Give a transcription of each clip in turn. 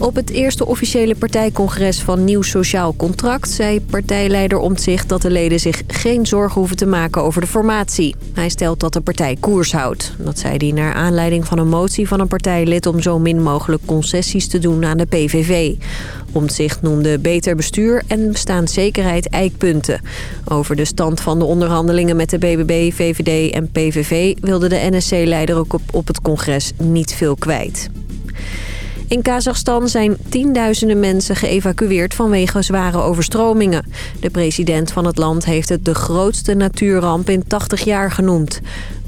Op het eerste officiële partijcongres van Nieuw Sociaal Contract... zei partijleider Omtzigt dat de leden zich geen zorgen hoeven te maken over de formatie. Hij stelt dat de partij koers houdt. Dat zei hij naar aanleiding van een motie van een partijlid... om zo min mogelijk concessies te doen aan de PVV. Omtzigt noemde beter bestuur en bestaanszekerheid eikpunten. Over de stand van de onderhandelingen met de BBB, VVD en PVV... wilde de NSC-leider ook op het congres niet veel kwijt. In Kazachstan zijn tienduizenden mensen geëvacueerd vanwege zware overstromingen. De president van het land heeft het de grootste natuurramp in 80 jaar genoemd.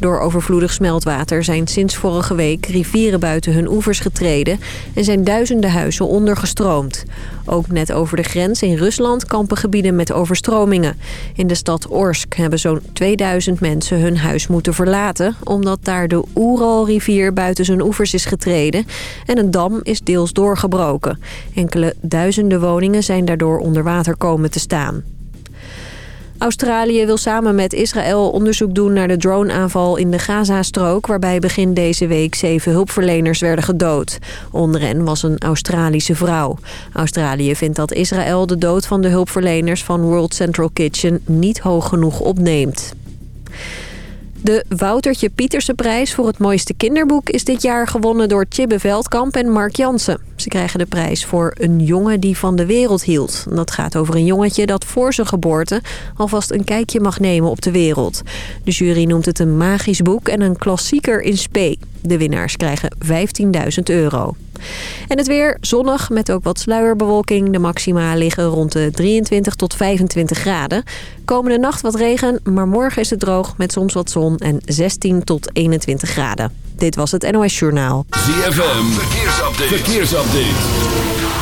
Door overvloedig smeltwater zijn sinds vorige week rivieren buiten hun oevers getreden... en zijn duizenden huizen ondergestroomd. Ook net over de grens in Rusland kampen gebieden met overstromingen. In de stad Orsk hebben zo'n 2000 mensen hun huis moeten verlaten... omdat daar de Oeralrivier buiten zijn oevers is getreden... en een dam is deels doorgebroken. Enkele duizenden woningen zijn daardoor onder water komen te staan. Australië wil samen met Israël onderzoek doen naar de droneaanval in de Gazastrook... waarbij begin deze week zeven hulpverleners werden gedood. Onder hen was een Australische vrouw. Australië vindt dat Israël de dood van de hulpverleners van World Central Kitchen niet hoog genoeg opneemt. De Woutertje Pieterse prijs voor het mooiste kinderboek is dit jaar gewonnen door Tjibbe Veldkamp en Mark Jansen. Ze krijgen de prijs voor Een jongen die van de wereld hield. Dat gaat over een jongetje dat voor zijn geboorte alvast een kijkje mag nemen op de wereld. De jury noemt het een magisch boek en een klassieker in spe. De winnaars krijgen 15.000 euro. En het weer zonnig met ook wat sluierbewolking. De maxima liggen rond de 23 tot 25 graden. Komende nacht wat regen, maar morgen is het droog met soms wat zon en 16 tot 21 graden. Dit was het NOS Journaal. ZFM, verkeersupdate. verkeersupdate.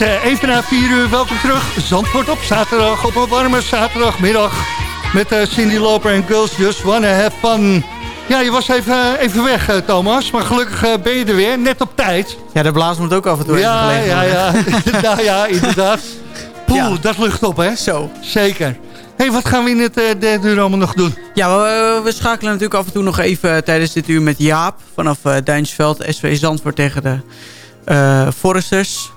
Is uh, even na 4 uur. Welkom terug. Zandvoort op zaterdag, op een warme zaterdagmiddag. Met uh, Cindy Loper en Girls Just Wanna Have Fun. Ja, je was even, even weg, Thomas. Maar gelukkig ben je er weer, net op tijd. Ja, de blaas moet ook af en toe ja, even Ja, ja, nou ja, inderdaad. Poeh, ja. dat lucht op, hè? Zo. Zeker. hey, wat gaan we in het derde uur allemaal nog doen? Ja, we, we, schakelen natuurlijk af en toe nog even tijdens dit uur met Jaap. Vanaf uh, Duinsveld, SV Zandvoort tegen de Foresters.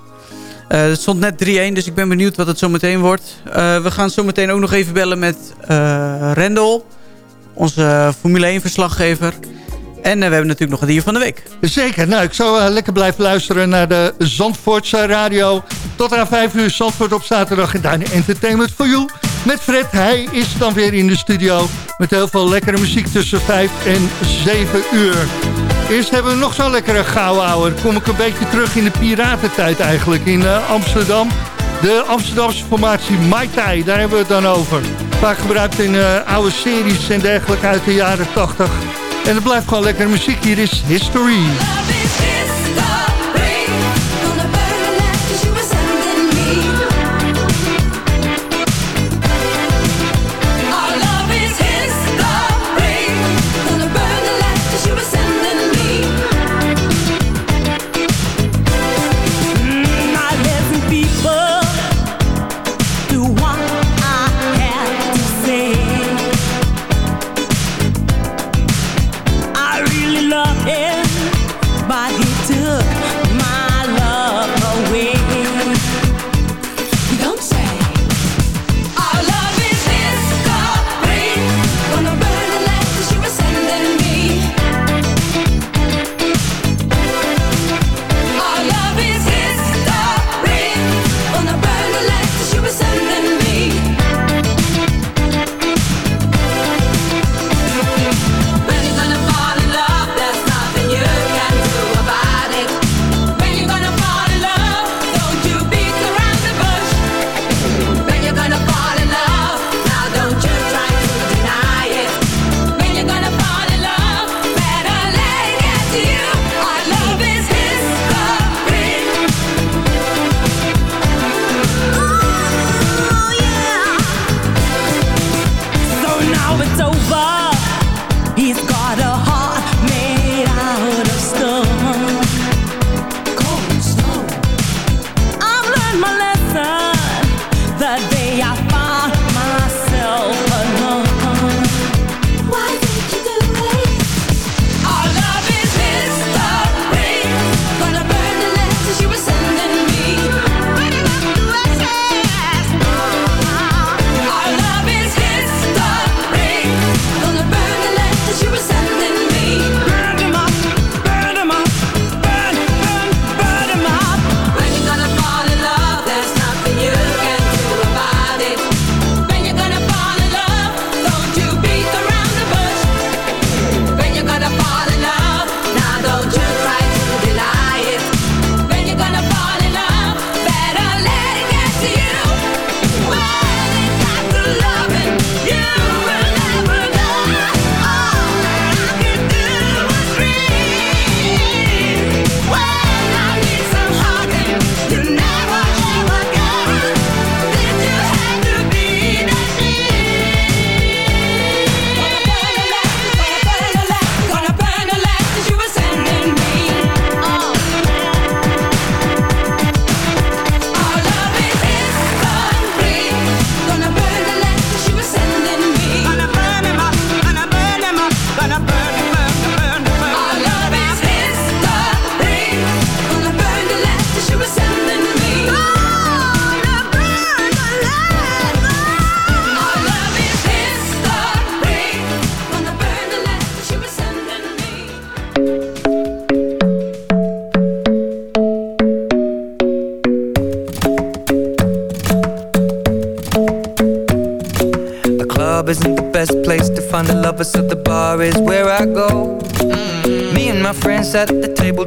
Uh, het stond net 3-1, dus ik ben benieuwd wat het zo meteen wordt. Uh, we gaan zo meteen ook nog even bellen met uh, Rendel. Onze Formule 1-verslaggever. En we hebben natuurlijk nog het dier van de week. Zeker. Nou, ik zou lekker blijven luisteren naar de Zandvoortse radio. Tot aan 5 uur Zandvoort op zaterdag. En daarna Entertainment for You. Met Fred. Hij is dan weer in de studio. Met heel veel lekkere muziek tussen 5 en 7 uur. Eerst hebben we nog zo'n lekkere. Dan kom ik een beetje terug in de piratentijd eigenlijk in uh, Amsterdam. De Amsterdamse formatie Mai Tai, daar hebben we het dan over. Vaak gebruikt in uh, oude series en dergelijke uit de jaren 80. En het blijft gewoon lekkere muziek. Hier is History.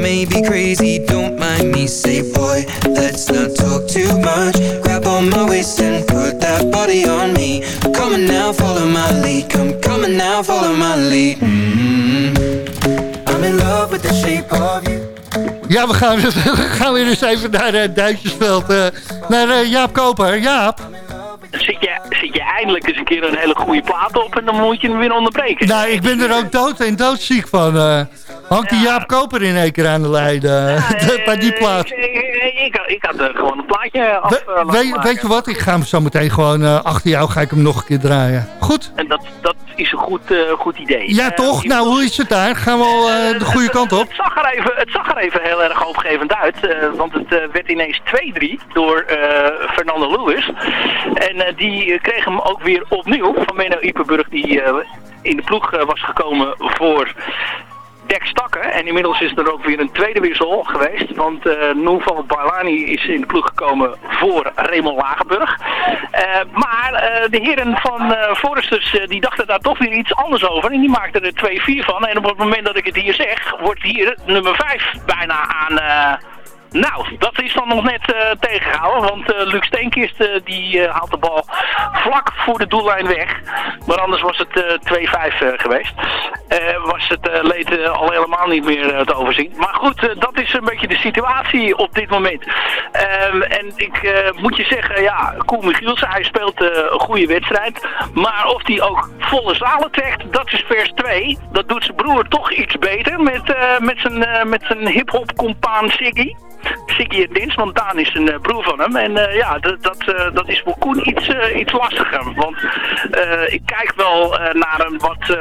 may be crazy, don't mind me Say boy, let's not talk too much Grab on my waist and put that body on me Come on now, follow my lead Come, come on now, follow my lead mm -hmm. I'm in love with the shape of you Ja, we gaan, we gaan weer eens even naar uh, Duitsersveld. Uh, naar uh, Jaap Koper. Jaap. Zit je, zit je eindelijk eens een keer een hele goede plaat op en dan moet je hem weer onderbreken. Nou, ik ben er ook dood en doodziek van. Hangt die Jaap Koper in één keer aan de lijn ja, bij die plaat? Ik, ik, ik, had gewoon een plaatje af We, weet, weet, je wat, ik ga hem zo meteen gewoon achter jou ga ik hem nog een keer draaien. Goed? En dat, dat is een goed, uh, goed idee. Ja, toch? nou, hoe is het daar? Gaan we al uh, de goede kant op? Het zag er even, het zag er even heel erg hoopgevend uit. Want het werd ineens 2-3 door Fernando Lewis. En die kreeg hem ook weer opnieuw van Menno Iperburg... die in de ploeg was gekomen voor dek stakken. En inmiddels is er ook weer een tweede wissel geweest. Want uh, Noeval Barlani is in de ploeg gekomen voor Raymond Lagenburg. Uh, maar uh, de heren van Foresters die dachten daar toch weer iets anders over. En die maakten er 2-4 van. En op het moment dat ik het hier zeg, wordt hier nummer 5 bijna aan nou, dat is dan nog net uh, tegengehouden. Want uh, Luc Steenkist uh, die haalt de bal vlak voor de doellijn weg. Maar anders was het 2-5 geweest. was het leed al helemaal niet meer te overzien. Maar goed, dat is een beetje de situatie op dit moment. Ehm, en ik moet je zeggen, ja, Koen Michielsen, hij speelt een goede wedstrijd. Maar of hij ook volle zalen trekt, dat is vers 2. Dat doet zijn broer toch iets beter met, met zijn, met zijn hip-hop compaan Siggy. Siggy en Dins, want Daan is een uh, broer van hem. En uh, ja, dat, dat, uh, dat is voor Koen iets, iets lastiger. Want ik kijk wel naar, een wat,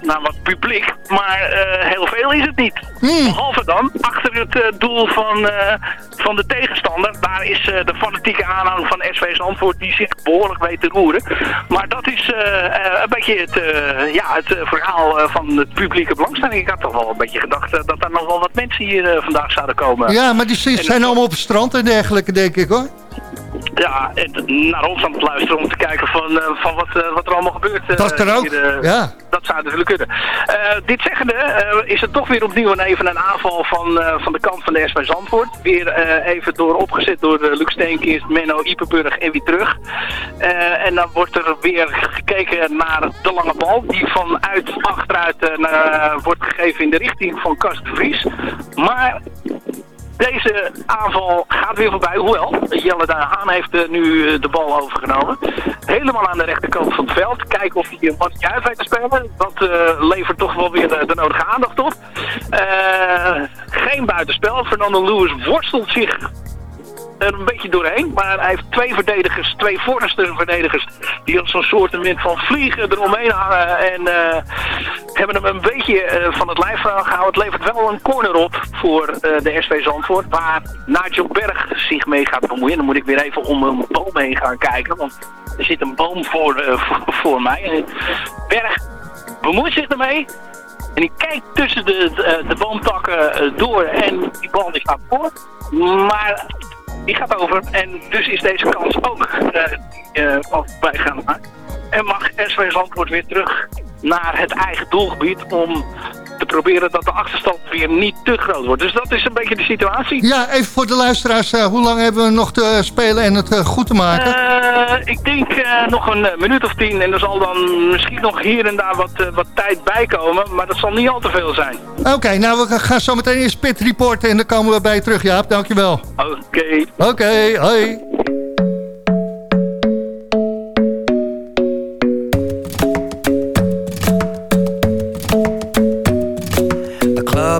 naar wat publiek, maar heel veel is het niet. Hmm. Behalve dan achter het doel van, van de tegenstander. Daar is de fanatieke aanhang van SV's antwoord die zich behoorlijk weet te roeren. Maar dat is een beetje het, ja, het verhaal van het publieke belangstelling. Ik had toch wel een beetje gedacht dat er nog wel wat mensen hier vandaag zouden komen. Ja, maar die zijn allemaal op het strand en dergelijke, denk ik hoor. Ja, en naar ons aan het luisteren om te kijken van, uh, van wat, uh, wat er allemaal gebeurt. Uh, dat kan ook, hier, ja. Dat zou natuurlijk kunnen. dit zeggende is het toch weer opnieuw een, even een aanval van, van de kant van de SV Zandvoort. Weer even door, opgezet door Luc Steenkist, Menno Iperburg en weer terug. en dan wordt er weer gekeken naar de lange bal die vanuit achteruit wordt gegeven in de richting van Kast Vries. Maar deze aanval gaat weer voorbij. Hoewel, Jelle de Haan heeft uh, nu uh, de bal overgenomen. Helemaal aan de rechterkant van het veld. Kijken of hij wat juist weet te spelen. Dat uh, levert toch wel weer de, de nodige aandacht op. geen buitenspel. Fernando Lewis worstelt zich er een beetje doorheen. Maar hij heeft twee verdedigers, twee voorste verdedigers, die als zo'n soort van vliegen eromheen hangen. En uh, hebben hem een beetje uh, van het lijf gehouden. Het levert wel een corner op voor uh, de SV Zandvoort. Waar Nigel Berg zich mee gaat bemoeien. Dan moet ik weer even om een boom heen gaan kijken. Want er zit een boom voor, voor, voor, mij. Berg bemoeit zich ermee. En die kijkt tussen de, de, de boomtakken door en die bal die gaat voor. Maar die gaat over. En dus is deze kans ook uh, bij gaan maken. En mag SV Zandvoort weer terug naar het eigen doelgebied om te proberen dat de achterstand weer niet te groot wordt. Dus dat is een beetje de situatie. Ja, even voor de luisteraars. Uh, hoe lang hebben we nog te spelen en het uh, goed te maken? Uh, ik denk nog een minuut of tien. En er zal dan misschien nog hier en daar wat, wat tijd bij komen. Maar dat zal niet al te veel zijn. Oké, nou we gaan zo meteen eens pit reporten. En dan komen we bij je terug, Jaap. Dankjewel. Oké. Oké, hoi.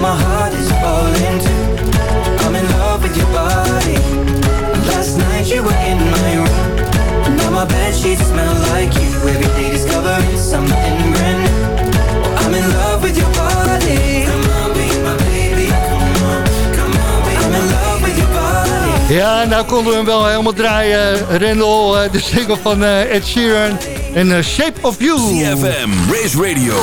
my heart is falling too I'm in love with your body. Last night you were in my room. Now my bed sheets smell like you. Every day discovering something brand new. I'm in love with your body. Come on, be my baby, come on Come on, be I'm in love with your body. Ja, nou konden we hem wel helemaal draaien. Rendel, uh, de single van uh, Ed Sheeran en uh, Shape of You. CFM, Race Radio,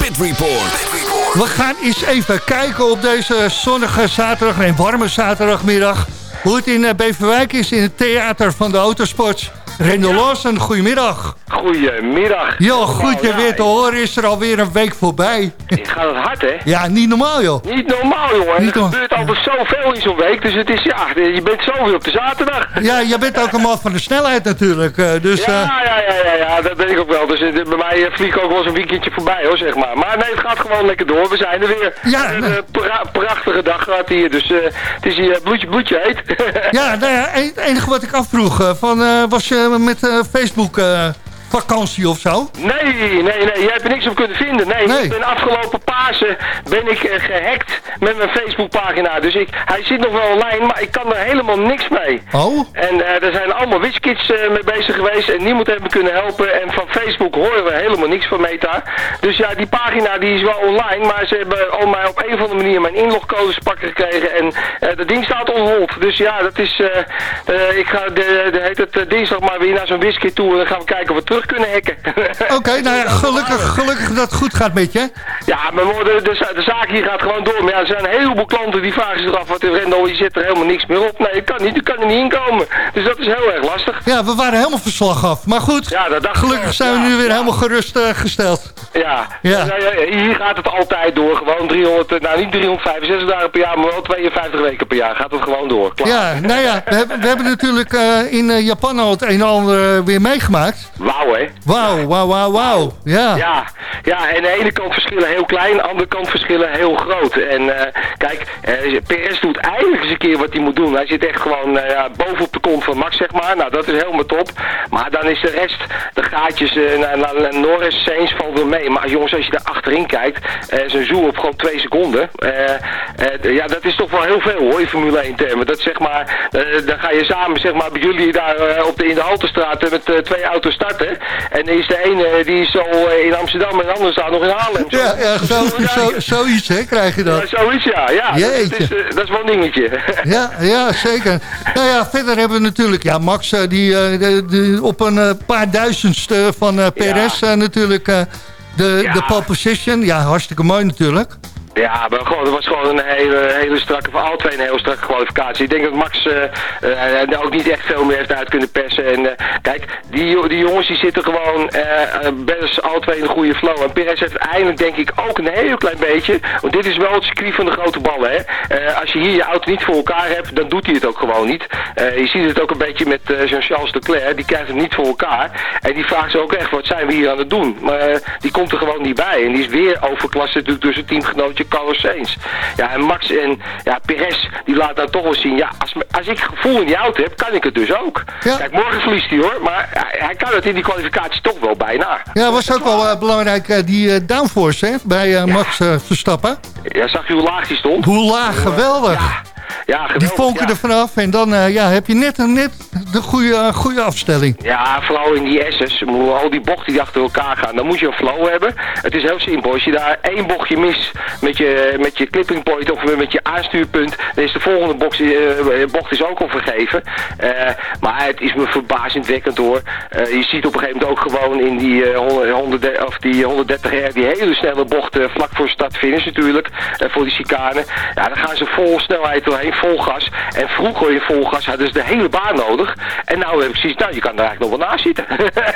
Pit Report. We gaan eens even kijken op deze zonnige zaterdag en warme zaterdagmiddag... hoe het in Beverwijk is in het theater van de autosport. Rendel Lawson, goedemiddag. Goedemiddag. Jo, goed je Nou, ja, weer te horen is er alweer een week voorbij. Het gaat het hard, hè? Ja, niet normaal joh. Niet normaal, jongen. Niet er gebeurt altijd zoveel in zo'n week. Dus het is, ja, je bent zoveel op de zaterdag. Ja, jij bent ook een man van de snelheid natuurlijk. eh, Dus Ja, eh, ja, ja, ja, ja, dat ben ik ook wel. Dus eh, bij mij eh, vliegt ook wel eens een weekendje voorbij, hoor, zeg maar. Maar nee, het gaat gewoon lekker door. We zijn er weer. Ja, Een pra- prachtige dag gehad hier. Dus het is hier bloedje, bloedje heet. ja, nou ja, het enige wat ik afvroeg, van, was je met eh, Facebook eh, vakantie of zo? Nee, nee, nee. Jij hebt er niks op kunnen vinden. Nee, Nee. ik ben afgelopen Pasen ben ik eh, gehackt met mijn Facebookpagina. Dus ik, hij zit nog wel online, maar ik kan er helemaal niks mee. Oh? En eh, er zijn allemaal WizKids eh, mee bezig geweest en niemand heeft me kunnen helpen. En van Facebook horen we helemaal niks van Meta. Dus ja, die pagina die is wel online, maar ze hebben al mij op een of andere manier mijn inlogcodes pakken gekregen. En dat ding staat on hold. Dus ja, dat is, ik ga de, de, heet het, dinsdag maar weer naar zo'n WizKid toe en dan gaan we kijken of we terug kunnen hacken. Oké, nou ja, gelukkig, gelukkig dat het goed gaat met je. Ja, maar de, de, de zaak hier gaat gewoon door. Maar ja, er zijn een heleboel klanten die vragen zich af, wat de Rendel, je zit er helemaal niks meer op. Nee, ik kan niet, ik kan er niet inkomen. Dus dat is heel erg lastig. Ja, we waren helemaal verslag af. Maar goed, Ja, dat dacht gelukkig zijn we Ja, nu weer ja. helemaal gerust eh. Ja, Ja. Nou hier gaat het altijd door. Gewoon 300, eh, nou niet 365 dagen per jaar, maar wel 52 weken per jaar gaat het gewoon door. Klaar. Ja, nou ja, we hebben, we hebben natuurlijk eh, in Japan al het een en ander weer meegemaakt. Wauw hè. Wauw, wauw, wauw, wauw. Ja. Ja, ja, en de ene kant verschillen heel klein, de andere kant verschillen heel groot. En eh, kijk, uh, Perez doet eindelijk eens een keer wat hij moet doen. Hij zit echt gewoon uh, ja, bovenop de kont van Max, zeg maar. Nou, dat is helemaal top. Maar dan is de rest, de gaatjes naar, naar Norris, Sainz valt wel mee. Maar jongens, als je daar achterin kijkt, zo'n zoom op gewoon twee seconden. ja, dat is toch wel heel veel hoor, in Formule 1 termen. Dat zeg maar, dan ga je samen, zeg maar, bij jullie daar op de, in de Haltestraat met twee auto's starten. En is de ene, die is al in Amsterdam en de andere staat nog in Haarlem. Ja, ja zo, zo, zoiets hè, krijg je dat. Ja, zoiets ja, ja. Dat is, uh, dat is wel een dingetje. ja, ja, zeker. Nou ja, verder hebben we natuurlijk, ja, Max die, de, op een paar duizendste van Perez natuurlijk de, de pole position. Ja, hartstikke mooi natuurlijk. Ja, maar gewoon, het was gewoon een hele, hele strakke, voor alle twee een hele strakke kwalificatie. Ik denk dat Max uh, uh, ook niet echt veel meer heeft uit kunnen persen. En uh, kijk, die, die jongens die zitten gewoon best alle twee in een goede flow. En Perez heeft eindelijk denk ik ook een heel klein beetje, want dit is wel het circuit van de grote ballen. Hè? als je hier je auto niet voor elkaar hebt, dan doet hij het ook gewoon niet. je ziet het ook een beetje met Jean-Charles Leclerc, die krijgt het niet voor elkaar. En die vraagt zich ook echt, wat zijn we hier aan het doen? Maar die komt er gewoon niet bij. En die is weer overklasse natuurlijk tussen teamgenootje Carlos Sainz. Ja, en Max en ja, Perez, die laat dan toch wel zien, ja, als, als ik gevoel in die auto heb, kan ik het dus ook. Kijk, morgen verliest hij hoor, maar hij, kan het in die kwalificatie toch wel bijna. Ja, was ook wel uh, belangrijk, uh, die uh, downforce hè, bij. Max Verstappen. Ja, zag je hoe laag die stond? Hoe laag, geweldig. Ja. Ja, geweldig, Die vonken er vanaf en dan uh, ja, heb je net, net de goede, uh, goede afstelling. Ja, vooral in die S's, al die bochten die achter elkaar gaan, dan moet je een flow hebben. Het is heel simpel, als je daar één bochtje mis met je, met je clipping point of met je aanstuurpunt, dan is de volgende bocht, uh, bocht is ook al vergeven. maar het is me verbazingwekkend hoor. je ziet op een gegeven moment ook gewoon in die, 100, of die 130 R die hele snelle bochten vlak voor start finish natuurlijk, voor die chicane. Ja, dan gaan ze vol snelheid doorheen vol gas. En vroeger in vol gas hadden ze de hele baan nodig. En nou heb ik zoiets, nou je kan er eigenlijk nog wel naast zitten.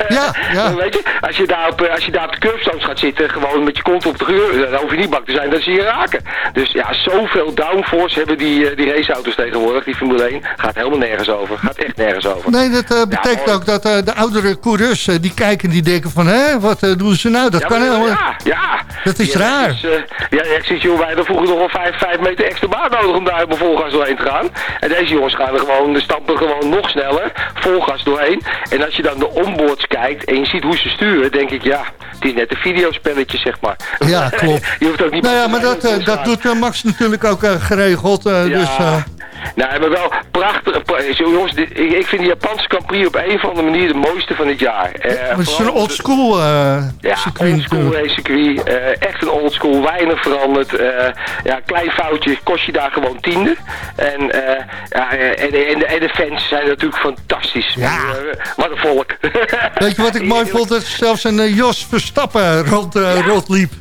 Ja, ja. Weet je, als je daar op, eh, als je daar op de curbstones gaat zitten, gewoon met je kont op de geur, dan hoef je niet bang te zijn dat ze je raken. Dus ja, zoveel downforce hebben die, eh, die raceauto's tegenwoordig, die Formule 1, gaat helemaal nergens over. Gaat echt nergens over. Nee, dat uh, betekent ook dat uh, de oudere coureurs, uh, die kijken, die denken van, hè, wat doen ze nou? Dat ja, kan helemaal... Ja, ja. Dat is raar. Ja, ik zie, joh, wij hadden vroeger nog wel 5, 5 meter extra baan nodig om daar helemaal vol gas doorheen te gaan. En deze jongens gaan er gewoon, de stappen gewoon nog sneller, vol gas doorheen. En als je dan de onboards kijkt en je ziet hoe ze sturen, denk ik, ja, het is net een videospelletje, zeg maar. Ja, klopt. je hoeft ook niet... Nou ja, maar dat, uh, dat doet Max natuurlijk ook uh, geregeld. Uh, ja. Dus, nou, maar wel prachtig. Jongens, ik vind de Japanse Grand Prix op een of andere manier de mooiste van het jaar. het is een old school uh, ja, circuit. old school race circuit. Uh, echt een old school, weinig veranderd. Uh, ja, klein foutje kost je daar gewoon tiende. En, ja, en, en de fans zijn natuurlijk fantastisch. Ja. wat een volk. Weet je wat ik mooi vond? Dat zelfs een Jos Verstappen rond, ja. rondliep.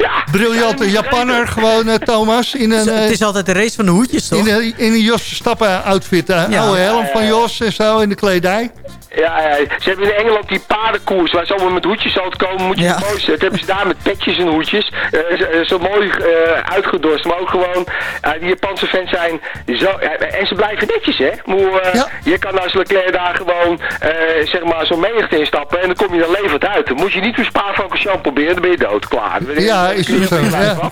Ja, Briljante Japanner gewoon, uh, Thomas. In een, het is altijd de race van de hoedjes, toch? In, een, in een Jos Verstappen outfit. Uh, ja. Oude helm van Jos en zo in de kledij. Ja, ja, ze hebben in Engeland die paardenkoers waar ze allemaal met hoedjes zouden komen. Moet je ja. mooi Dat hebben ze daar met petjes en hoedjes. Uh, zo mooi uh, uitgedorst. Maar ook gewoon, uh, die Japanse fans zijn zo... en ze blijven netjes, hè. Ja. Je kan als Leclerc daar gewoon, zeg maar, zo'n menigte instappen. En dan kom je dan levend uit. Dan moet je niet zo'n spaarvankensjamp proberen. Dan ben je dood. Klaar. Ja, is het zo. Ja.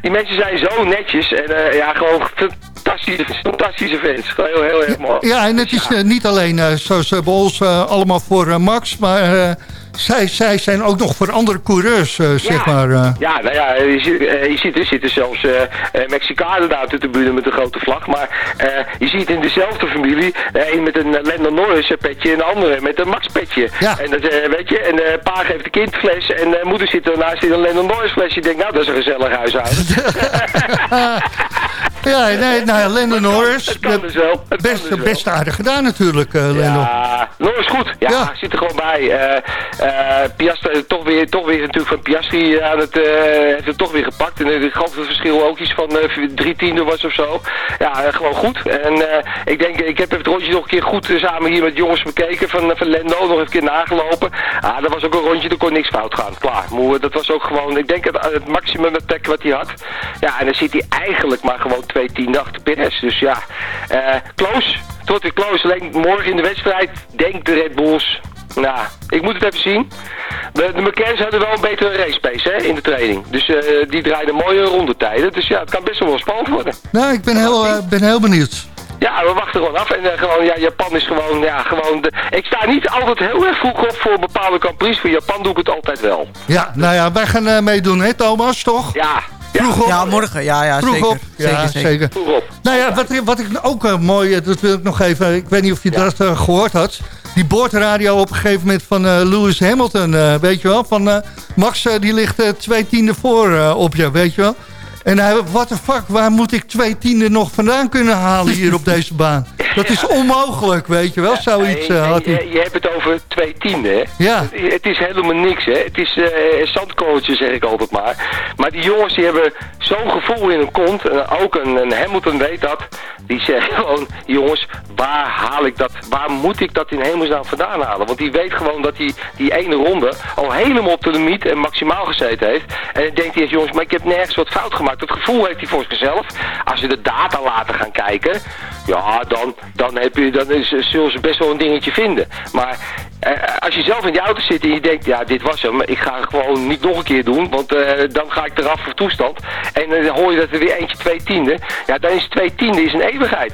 Die mensen zijn zo netjes. En ja, gewoon fantastische, fantastische fans. Heel, heel erg mooi. Ja, en het is ja. niet alleen uh, zoals bij ons uh, allemaal voor uh, Max, maar uh, zij, zij zijn ook nog voor andere coureurs, ja. zeg maar. Ja, nou ja, je, ziet, je ziet er zitten zelfs Mexicanen daar op de tribune met een grote vlag, maar je ziet in dezelfde familie, een met een Lando Norris petje en de andere met een Max petje. Ja. En dat, weet je, en pa geeft de kindfles en moeder zit ernaast in een Lando Norris flesje. Je denkt, nou, dat is een gezellig huishouden. Ja, nee, nou ja, Lennon Norris. Het kan dus wel. Het best, dus best aardig gedaan natuurlijk, uh, Lennon. Ja, Norris goed. Ja, ja, zit er gewoon bij. Uh, uh, Piastri, toch weer, toch weer natuurlijk van Piastri aan het, heeft het toch weer gepakt. En ik geloof dat het verschil ook iets van drie tiende was of zo. Ja, gewoon goed. En ik denk, ik heb het rondje nog een keer goed samen hier met jongens bekeken van, van Lendo. Nog even een keer nagelopen. Ah, dat was ook een rondje, er kon niks fout gaan. Klaar. Maar dat was ook gewoon, ik denk het, het maximum attack wat hij had. Ja, en dan zit hij eigenlijk maar gewoon twee tiende achter Perez. Dus ja, uh, close. Tot weer close. Alleen morgen in de wedstrijd denkt de Red Bulls... Nou, ik moet het even zien. De, de McCanns hadden wel een betere race pace hè, in de training. Dus eh, die draaiden mooie rondetijden. Dus ja, het kan best wel spannend worden. Nou, ik ben heel, eh, ben heel benieuwd. Ja, we wachten gewoon af. En uh, gewoon, ja, Japan is gewoon, ja, gewoon... De... Ik sta niet altijd heel erg vroeg op voor bepaalde Grand Prix. Voor Japan doe ik het altijd wel. Ja, nou ja, wij gaan meedoen, hè Thomas, toch? Ja. Vroeg op. Ja, morgen. Ja, ja, Vroeg zeker. op. Ja, zeker, zeker. Vroeg op. Nou ja, wat, wat ik ook uh, mooi, dat wil ik nog even... Ik weet niet of je Ja. dat gehoord had. Die boordradio op een gegeven moment van Lewis Hamilton, weet je wel. Van Max, die ligt twee tienden voor op je, weet je wel. En hij, what the fuck, waar moet ik twee tienden nog vandaan kunnen halen hier op deze baan? Dat is onmogelijk, weet je wel, zoiets Nee, uh, had hij. je, je hebt het over twee tienden, hè? Ja. Het, het is helemaal niks, hè? Het is uh, zeg ik altijd maar. Maar die jongens die hebben zo'n gevoel in hun kont. En ook een, een Hamilton weet dat. Die zegt gewoon, jongens, waar haal ik dat? Waar moet ik dat in hemelsnaam vandaan halen? Want die weet gewoon dat hij die ene ronde al helemaal op de limiet en maximaal gezeten heeft. En dan denkt hij, jongens, maar ik heb nergens wat fout gemaakt. Dat gevoel heeft hij voor zichzelf. Als ze de data laten gaan kijken, ja, dan, dan, heb je, dan is, zullen ze best wel een dingetje vinden. Maar als je zelf in die auto zit en je denkt, ja, dit was hem. Ik ga gewoon niet nog een keer doen, want eh, dan ga ik eraf voor toestand. En eh, dan hoor je dat er weer eentje twee tiende. Ja, dan is twee tiende is een eeuwigheid.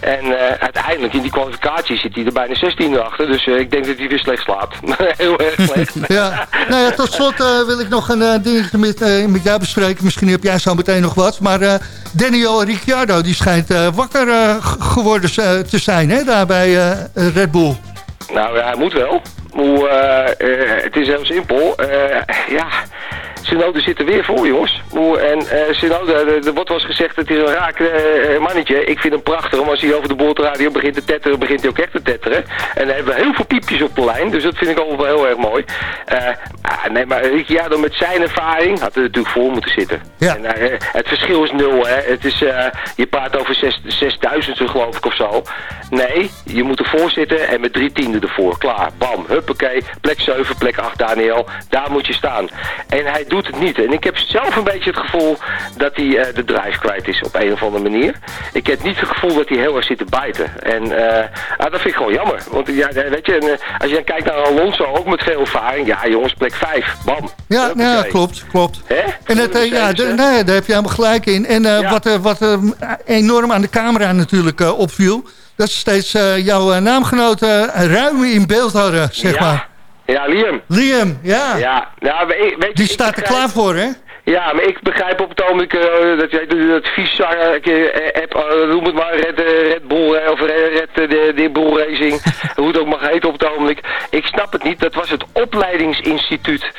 En eh, uiteindelijk in die kwalificatie zit hij er bijna zestiende achter. Dus eh, ik denk dat hij weer slecht slaapt. Heel erg slecht. Ja. Nou ja, tot slot wil ik nog een dingetje met, met jou bespreken. Misschien heb jij zo meteen nog wat. Maar Daniel Ricciardo die schijnt wakker geworden te zijn hè, daar bij Red Bull. Nou ja, hij moet wel. Hoe, het is heel simpel. ja, Synode zit er weer voor, jongens. En uh, Synode, er wordt wel eens gezegd, het is een raak uh, mannetje. Ik vind hem prachtig, maar als hij over de boordradio begint te tetteren, begint hij ook echt te tetteren. En dan hebben we heel veel piepjes op de lijn, dus dat vind ik altijd wel heel erg mooi. Uh, nee, maar Ricciardo met zijn ervaring had er natuurlijk voor moeten zitten. Ja. En, het verschil is nul, hè. Het is, je praat over 6000 geloof ik of zo. Nee, je moet ervoor zitten en met drie tienden ervoor. Klaar, bam, huppakee, plek 7, plek 8, Daniel. Daar moet je staan. En hij doet het niet. En ik heb zelf een beetje het gevoel dat hij uh, de drive kwijt is op een of andere manier. Ik heb niet het gevoel dat hij heel erg zit te bijten. En uh, ah, dat vind ik gewoon jammer. Want ja, weet je, en, uh, als je dan kijkt naar Alonso, ook met veel ervaring. Ja jongens, plek 5, bam. Ja, ja klopt, klopt. Hè? En het, ja, nee, daar heb je helemaal gelijk in. En ja. wat, wat enorm aan de camera natuurlijk opviel... dat ze steeds jouw naamgenoten ruim in beeld hadden, zeg ja. maar. Ja, Liam. Liam, ja. Ja, nou, weet je, Die staat er klaar voor, hè? Ja, maar ik begrijp op het ogenblik uh, dat jij dat vieszanger uh, app, uh, noem het maar, Red, Red Bull of Red de, de Bull Racing, hoe het ook mag heten op het ogenblik. Ik snap het niet, dat was het opleidingsinstituut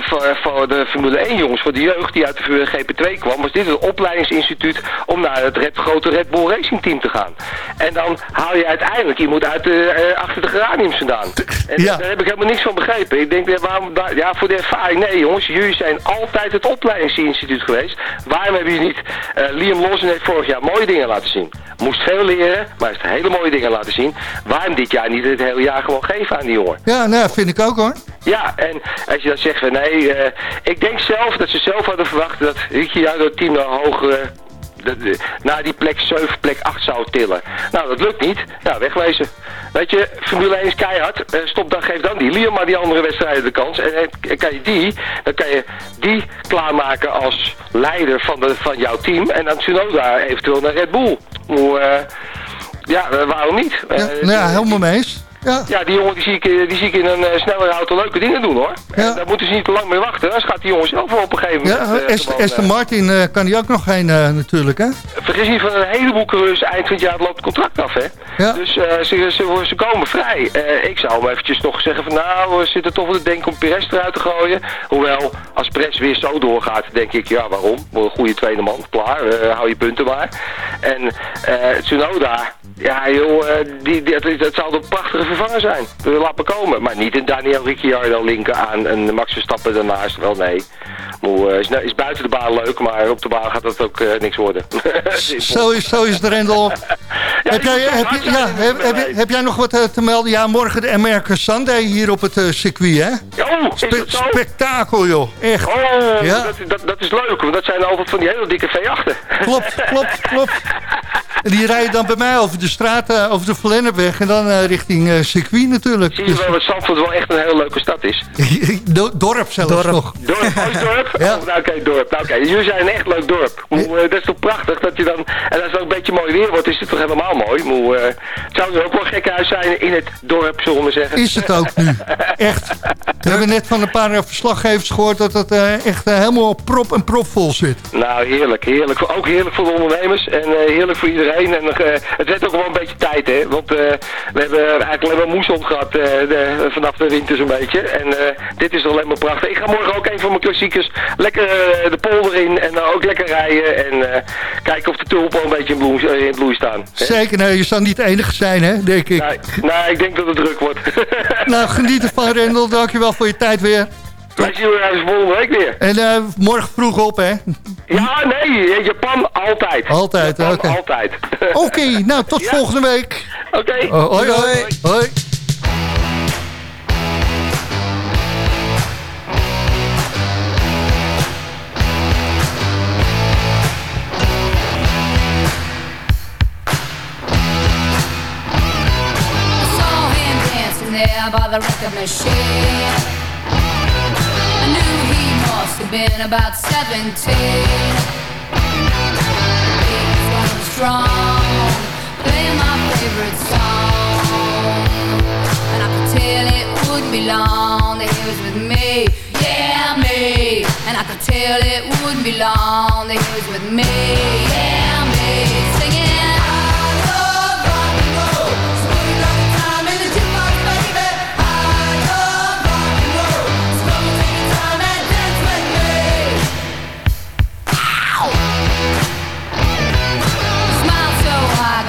voor, voor de Formule 1 jongens, voor de jeugd die uit de GP2 kwam, was dit het opleidingsinstituut om naar het red, grote Red Bull Racing team te gaan. En dan haal je uiteindelijk iemand uit de, achter de geraniums vandaan. En ja. daar heb ik helemaal niks van begrepen. Ik denk, waarom, ja, voor de ervaring, nee jongens, jullie zijn al altijd het opleidingsinstituut geweest. Waarom hebben jullie niet... Uh, Liam Lawson heeft vorig jaar mooie dingen laten zien. Moest veel leren, maar heeft hele mooie dingen laten zien. Waarom dit jaar niet het hele jaar gewoon geven aan die jongen? Ja, nou, vind ik ook hoor. Ja, en als je dan zegt van nee, uh, ik denk zelf dat ze zelf hadden verwacht dat Ricciardo het team naar die plek 7, plek 8 zou tillen. Nou, dat lukt niet. Ja, wegwezen. Weet je, Formule 1 is keihard. Uh, stop dan, geef dan die Liam maar die andere wedstrijden de kans. En, en kan je die, dan kan je die klaarmaken als leider van, de, van jouw team. En dan Tsunoda eventueel naar Red Bull. Hoe, uh, ja, uh, waarom niet? Ja, nou ja, helemaal mee eens. Ja. ja, die jongen die zie, ik, die zie ik in een uh, snellere auto leuke dingen doen hoor. Ja. Daar moeten ze niet te lang mee wachten. Anders gaat die jongen zelf wel op een gegeven moment. Ja, Aston uh, Martin kan die ook nog heen natuurlijk hè? Vergis niet van een heleboel coureurs eind van het jaar loopt het contract af hè. Ja. Dus ze, ze, ze komen vrij. Ik zou hem eventjes nog zeggen van nou, we zitten toch wel te denken om Perez eruit te gooien. Hoewel, als Perez weer zo doorgaat, denk ik ja waarom? Een goede tweede man, klaar, hou je punten maar. En Tsunoda, ja joh, die, die, dat, dat zou een prachtige vervanger zijn. Laat me komen. Maar niet een Daniel Ricciardo linken aan een Max Verstappen daarnaast. Wel nee. Moe, uh, is, is, buiten de baan leuk, maar op de baan gaat dat ook uh, niks worden. zo, is, zo is het, Rendel. ja, heb, jij, heb, je, ja, heb, heb, heb, jij nog wat uh, te melden? Ja, morgen de American Sunday hier op het circuit, hè? Oh, Spe spektakel, joh. Echt. Oh, ja? dat, dat, dat is leuk, want dat zijn altijd van die hele dikke V8'en. Klopt, klopt, klopt. En die rijden dan bij mij over de straat, uh, over de Verlennepweg en dan uh, richting uh, circuit natuurlijk. Zie je wel dat Zandvoort wel echt een hele leuke stad is? dorp zelfs dorp. nog. Dorp, oh, dorp? ja. Oh, nou oké, okay, dorp. Nou, oké, okay. jullie zijn een echt leuk dorp. Moe, dat is toch prachtig dat je dan, en als het ook een beetje mooi weer wordt, is het toch helemaal mooi. Moe, het zou er ook wel gek huis zijn in het dorp, zullen we zeggen. Is het ook nu. Echt. We hebben net van een paar verslaggevers gehoord dat het echt helemaal prop en propvol zit. Nou, heerlijk, heerlijk. Ook heerlijk voor de ondernemers en heerlijk voor iedereen. En het werd ook wel een beetje tijd, hè. Want uh, we hebben eigenlijk alleen maar moesond gehad uh, de, vanaf de winter zo'n beetje. En dit is alleen maar prachtig. Ik ga morgen ook een van mijn klassiekers lekker de polder in en ook lekker rijden. En kijken of de tulpen een beetje in bloei, in bloei staan. Hè? Zeker, nee, je zal niet de enige zijn, hè, denk ik. Nee, nee ik denk dat het druk wordt. nou, geniet ervan, Rendel. Dankjewel voor je tijd weer. Wij zien elkaar volgende week weer. En uh, morgen vroeg op, hè? Ja, nee, Japan altijd. Altijd, oké. Okay. Altijd. Oké, okay, nou, tot ja. volgende week. Oké. Okay. Oh, hoi, hoi, hoi. hoi. there by the record machine been about 17 He was strong. Playing my favorite song. And I could tell it wouldn't be long. That he was with me, yeah me. And I could tell it wouldn't be long. That he was with me, yeah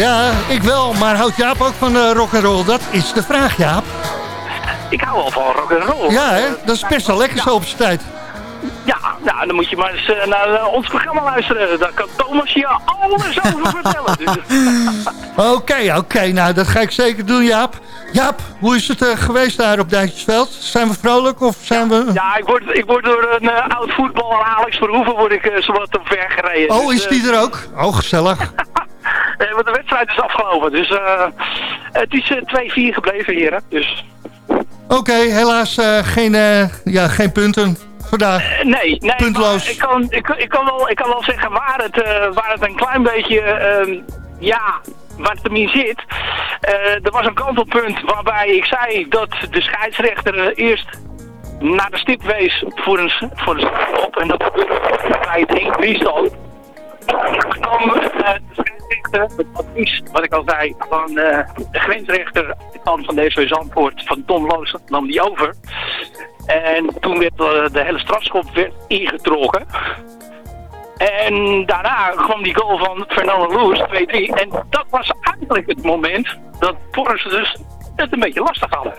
Ja, ik wel, maar houdt Jaap ook van uh, rock and roll? Dat is de vraag, Jaap. Ik hou wel van rock and roll. Ja, hè? dat is best wel lekker ja. zo op zijn tijd. Ja, nou, dan moet je maar eens uh, naar uh, ons programma luisteren. Daar kan Thomas je alles over vertellen. Oké, oké. Okay, okay. Nou, dat ga ik zeker doen, Jaap. Jaap, hoe is het uh, geweest daar op Duintjesveld? Zijn we vrolijk of zijn we... Ja, ik word, ik word door een oud voetballer, Alex Verhoeven, word ik zowat op ver gereden. Oh, is die er ook? Oh, gezellig. Eh, want de wedstrijd is afgelopen. Dus eh, het is eh, 2-4 gebleven, hier Dus... Oké, helaas geen, ja, geen punten vandaag. Nee, nee Puntloos. Ik kan, ik, ik, kan wel, ik kan wel zeggen waar het, waar het een klein beetje... Ehm, ja, waar het hem zit. Er was een kantelpunt waarbij ik zei dat de scheidsrechter eerst naar de stip wees voor een, voor een op En dat gebeurde bij het 1 3 kwam de scheidsrechter, het advies, wat ik al zei, van eh, de grensrechter, de kant van deze Zandvoort, van Tom Loos, nam die over. En toen werd eh, de hele strafschop werd ingetrokken. En daarna kwam die goal van Fernando Loos, 2-3. En dat was eigenlijk het moment dat Porus dus het een beetje lastig hadden.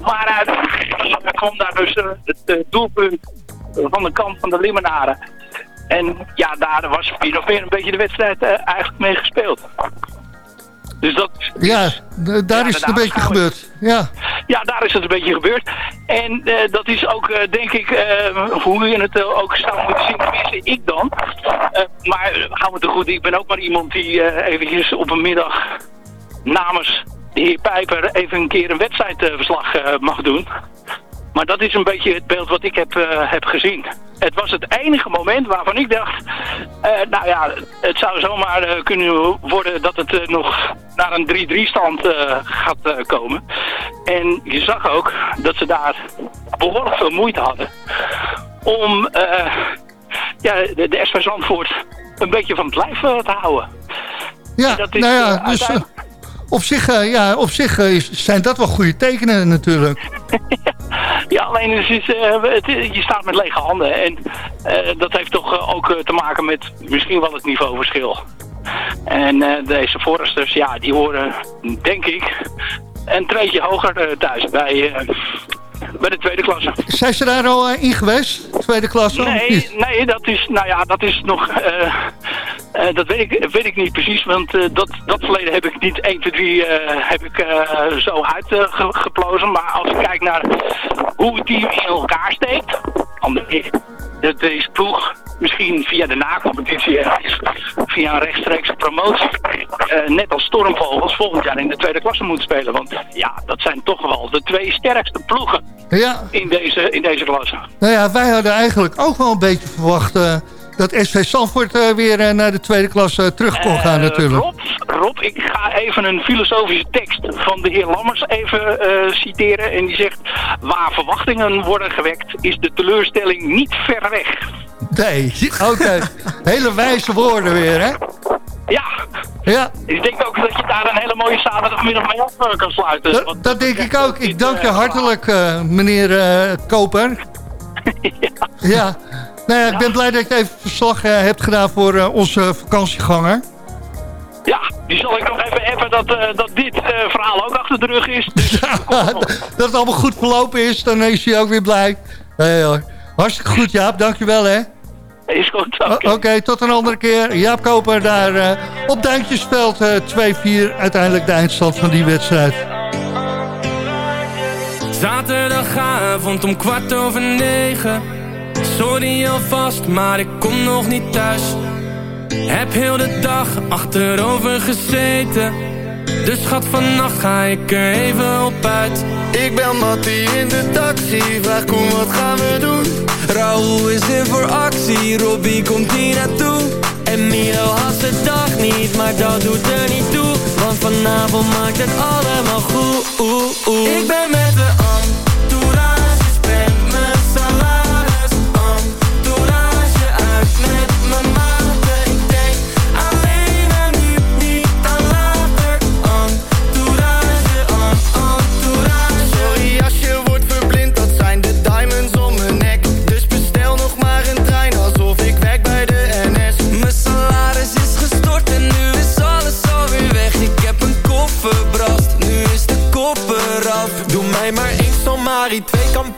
Maar uh, kwam daar dus eh, het doelpunt van de kant van de Limenaren. En ja, daar was min of meer een beetje de wedstrijd eh, eigenlijk mee gespeeld. Dus dat, Ja, daar is het een beetje gebeurd. Ja, ja, daar is het een beetje gebeurd. En eh, dat is ook, eh, denk ik, eh, hoe je het ook zou moeten zien, tenminste ik dan. Maar uh, hou me te goed, ik ben ook maar iemand die eventjes op een middag namens de heer Pijper even een keer een wedstrijdverslag mag doen. Maar dat is een beetje het beeld wat ik heb, eh, heb gezien. Het was het enige moment waarvan ik dacht... eh, nou ja, het zou zomaar eh, kunnen worden dat het nog naar een 3-3 stand gaat komen. En je zag ook dat ze daar behoorlijk veel moeite hadden... om ja, de, de SV Zandvoort een beetje van het lijf te houden. ja dat is, nou ja, dus uiteindelijk- op zich, eh, ja, op zich eh, zijn dat wel goede tekenen natuurlijk. Ja, alleen het is, eh, het, je staat met lege handen. En dat heeft toch ook te maken met misschien wel het niveauverschil. En deze Foresters, ja, die horen, denk ik, een treedje hoger thuis bij, bij de tweede klasse. Zijn ze daar al eh, in geweest? Tweede klasse? Nee, nee, dat is, nou ja, dat is nog, eh, eh, dat weet ik, weet ik niet precies, want dat, dat verleden heb ik niet 1, 2, 3 eh, heb ik zo uitgeplozen. maar als ik kijk naar hoe het team in elkaar steekt, dan denk ik dat deze ploeg misschien via de nacompetitie ergens, via een rechtstreekse promotie, eh, net als Stormvogels volgend jaar in de tweede klasse moet spelen. Want ja, dat zijn toch wel de twee sterkste ploegen Ja, in deze, in deze klasse. nou ja, wij hadden eigenlijk ook wel een beetje verwacht... eh, dat SV Zandvoort eh, weer eh, naar de tweede klasse eh, terug kon gaan natuurlijk. Rob, Rob, ik ga even een filosofische tekst van de heer Lammers even citeren. En die zegt, waar verwachtingen worden gewekt, is de teleurstelling niet ver weg. Nee, oké. Hele wijze woorden weer, hè? Ja, Ja, ik denk ook dat je daar een hele mooie zaterdagmiddag mee af kan sluiten. dat, denk ik ook. Ik dank je hartelijk, meneer Koper. Ja. Nou ja, ik ben blij dat je even verslag eh, hebt gedaan voor eh, onze vakantieganger. Ja, die zal ik nog even hebben dat, eh, dat dit eh, verhaal ook achter de rug is. Dus dat het allemaal goed verlopen is, dan is hij ook weer blij. Hoor. Hartstikke goed, Jaap. Dankjewel, hè. is goed. Oké. Tot een andere keer. Jaap Koper daar eh, op Duintjesveld eh 2-4. Uiteindelijk de eindstand van die wedstrijd. Zaterdagavond om kwart over negen Sorry alvast, maar ik kom nog niet thuis. Heb heel de dag achterover gezeten. Dus schat, vannacht ga ik er even op uit. Ik ben Mattie in de taxi, vraag Koen wat gaan we doen? Raoul is in voor actie, Robbie komt hier naartoe. En Milo had zijn dag niet, maar dat doet er niet toe. Want vanavond maakt het allemaal goed. Ik ben met de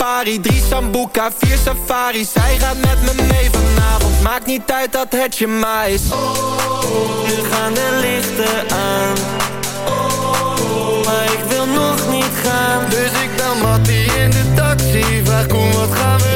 Campari, drie Sambuca, vier Safari Zij gaat met me mee vanavond, maakt niet uit dat het je maar is. Nu gaan de lichten aan. Maar ik wil nog niet gaan. Dus ik bel Mattie in de taxi, vraag Koen wat gaan we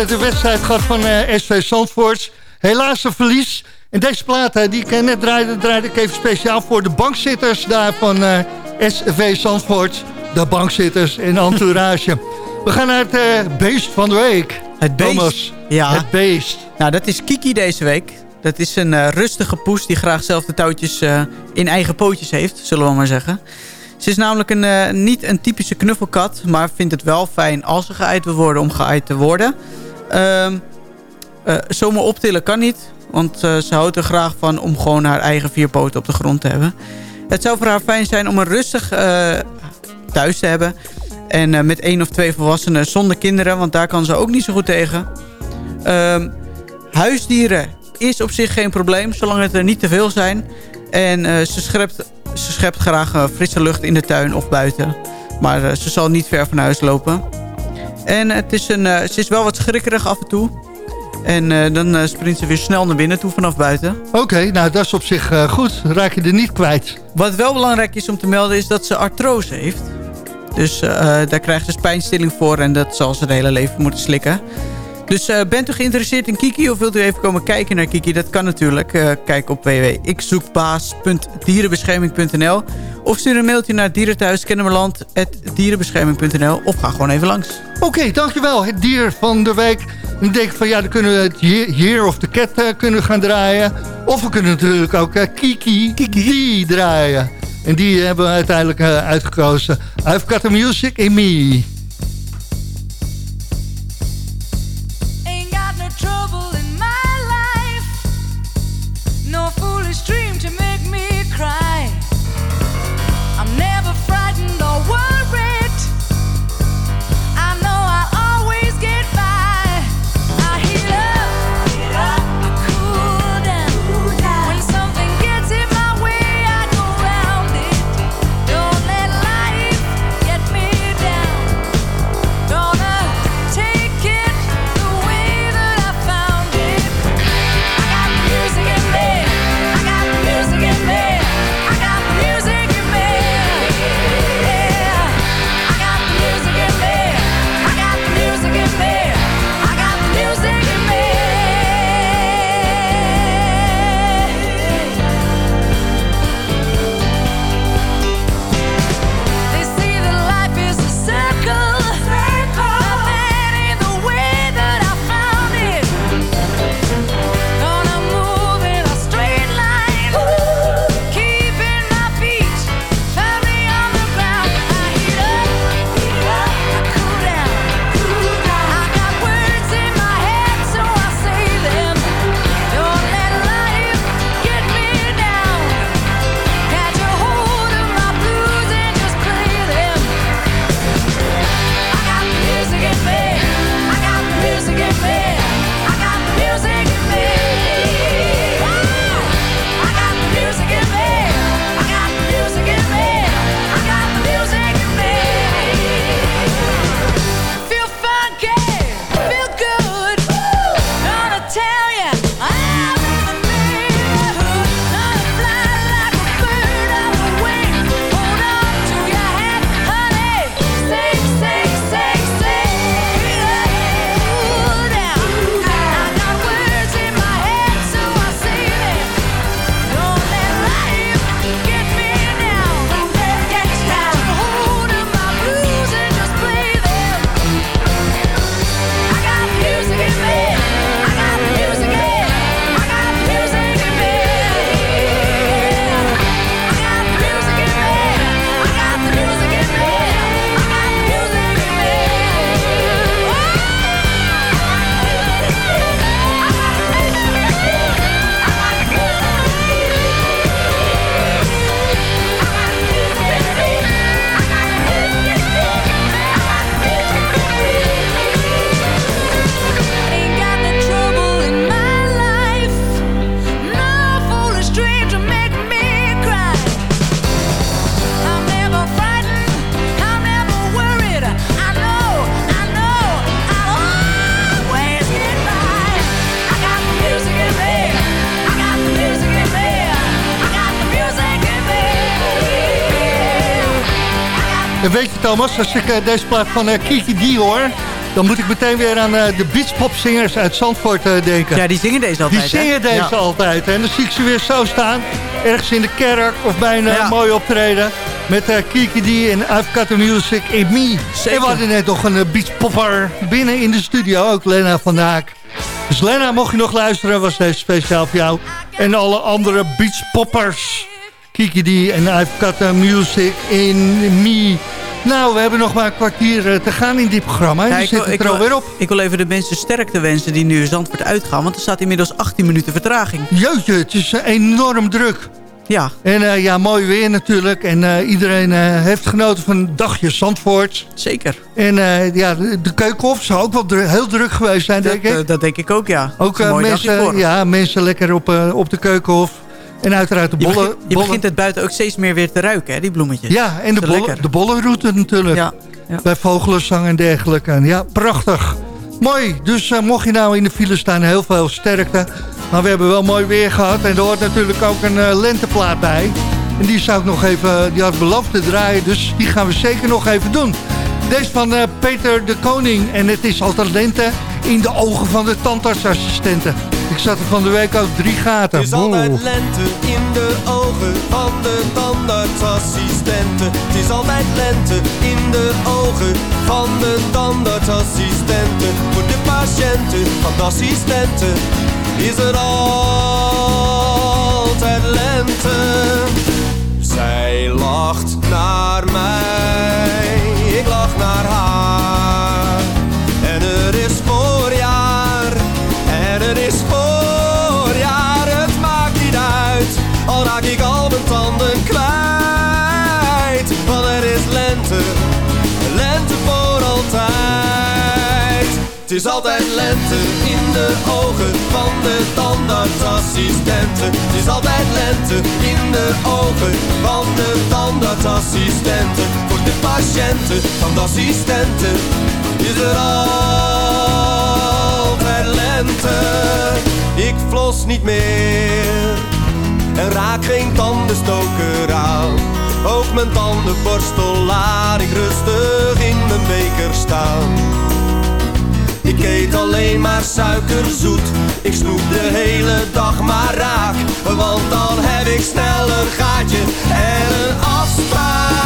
eh, de wedstrijd gehad van eh, SV Zandvoort. Helaas een verlies. En deze plaat eh, die ik net draaide, draaide ik even speciaal voor de bankzitters daar van SV Zandvoort. De bankzitters en entourage. We gaan naar het beest van de week. Het beest? Thomas, Ja. het beest. Nou, dat is Kiki deze week. dat is een rustige poes die graag zelf de touwtjes in eigen pootjes heeft, zullen we maar zeggen. Ze is namelijk een, niet een typische knuffelkat, maar vindt het wel fijn als ze geëid wil worden om geëid te worden. Ehm eh, zomaar optillen kan niet, want eh, ze houdt er graag van om gewoon haar eigen vier poten op de grond te hebben. Het zou voor haar fijn zijn om een rustig eh, thuis te hebben. En met één of twee volwassenen zonder kinderen, want daar kan ze ook niet zo goed tegen. Ehm, huisdieren is op zich geen probleem, zolang het er niet te veel zijn. En ze, schept, ze schept graag frisse lucht in de tuin of buiten. Maar ze zal niet ver van huis lopen. En het is een, eh, ze is wel wat schrikkerig af en toe. En eh, dan eh, sprint ze weer snel naar binnen toe vanaf buiten. Oké, nou dat is op zich goed. Raak je er niet kwijt. Wat wel belangrijk is om te melden is dat ze artrose heeft. Dus daar krijgt ze pijnstilling voor en dat zal ze het hele leven moeten slikken. Dus eh, bent u geïnteresseerd in Kiki of wilt u even komen kijken naar Kiki? Dat kan natuurlijk. Eh, kijk op www.ikzoekbaas.dierenbescherming.nl Of stuur een mailtje naar dierenthuiskennemerland.dierenbescherming.nl Of ga gewoon even langs. Oké, dankjewel. Het dier van de week. Dan denk ik van ja, dan kunnen we het Year Year of the Cat eh, kunnen gaan draaien. Of we kunnen natuurlijk ook Kiki, Kiki draaien. En die hebben we uiteindelijk uitgekozen. I've got the music in me. Thomas, als ik eh, deze plaat van eh, Kiki D hoor... dan moet ik meteen weer aan eh, de beachpopzingers uit Zandvoort denken. Ja, die zingen deze Die altijd. hè? zingen deze Ja. altijd. En dan zie ik ze weer zo staan. Ergens in de kerk of bij een Ja. mooi optreden. Met Kiki D en I've Got The Music in Me. Zeker. En we hadden net nog een beachpopper binnen in de studio. Ook Lena van Haak. Dus Lena, mocht je nog luisteren, was deze speciaal voor jou. En alle andere beachpoppers. Kiki die en I've got music in me. Nou, we hebben nog maar een kwartier eh, te gaan in dit programma. Ja, ik, wil, ik, er wil, alweer op. ik wil even de mensen sterkte wensen die nu Zandvoort uitgaan. Want er staat inmiddels 18 minuten vertraging. Jeetje, het is eh, enorm druk. Ja. En eh, ja, mooi weer natuurlijk. En iedereen heeft genoten van een dagje Zandvoort. Zeker. En ja, de, Keukenhof zou ook wel dru- heel druk geweest zijn, Dat, denk ik. dat denk ik ook, ja. ook mensen, ja, mensen lekker op, op de Keukenhof. En uiteraard de Je, bollen. begint, je bollen- begint het buiten ook steeds meer weer te ruiken, hè, die bloemetjes. Ja, en de, bollen, lekker. de bollenroute natuurlijk. Ja, ja. Bij vogelenzang en dergelijke. En ja, prachtig. Mooi. Dus eh, mocht je nou in de file staan, heel veel sterkte. Maar we hebben wel mooi weer gehad. En er hoort natuurlijk ook een eh, lenteplaat bij. En die zou ik nog even, die had beloofd te draaien. Dus die gaan we zeker nog even doen. Deze van eh, Peter de Koning. En het is altijd lente in de ogen van de tandartsassistenten. Ik zat er van de week ook drie gaten. Het is altijd lente in de ogen van de tandartsassistenten. Het is altijd lente in de ogen van de tandartsassistenten. Voor de patiënten van de assistenten is er altijd lente. Zij lacht naar mij, ik lach naar haar. Tanden kwijt. Want er is lente, lente voor altijd. Het is altijd lente in de ogen van de tandartsassistenten. Het is altijd lente in de ogen van de tandartsassistenten. Voor de patiënten van de assistenten is er altijd lente. Ik flos niet meer en raak geen tandenstoker aan. Ook mijn tandenborstel laat ik rustig in mijn beker staan. Ik eet alleen maar suikerzoet. Ik snoep de hele dag maar raak. Want dan heb ik snel een gaatje en een afspraak.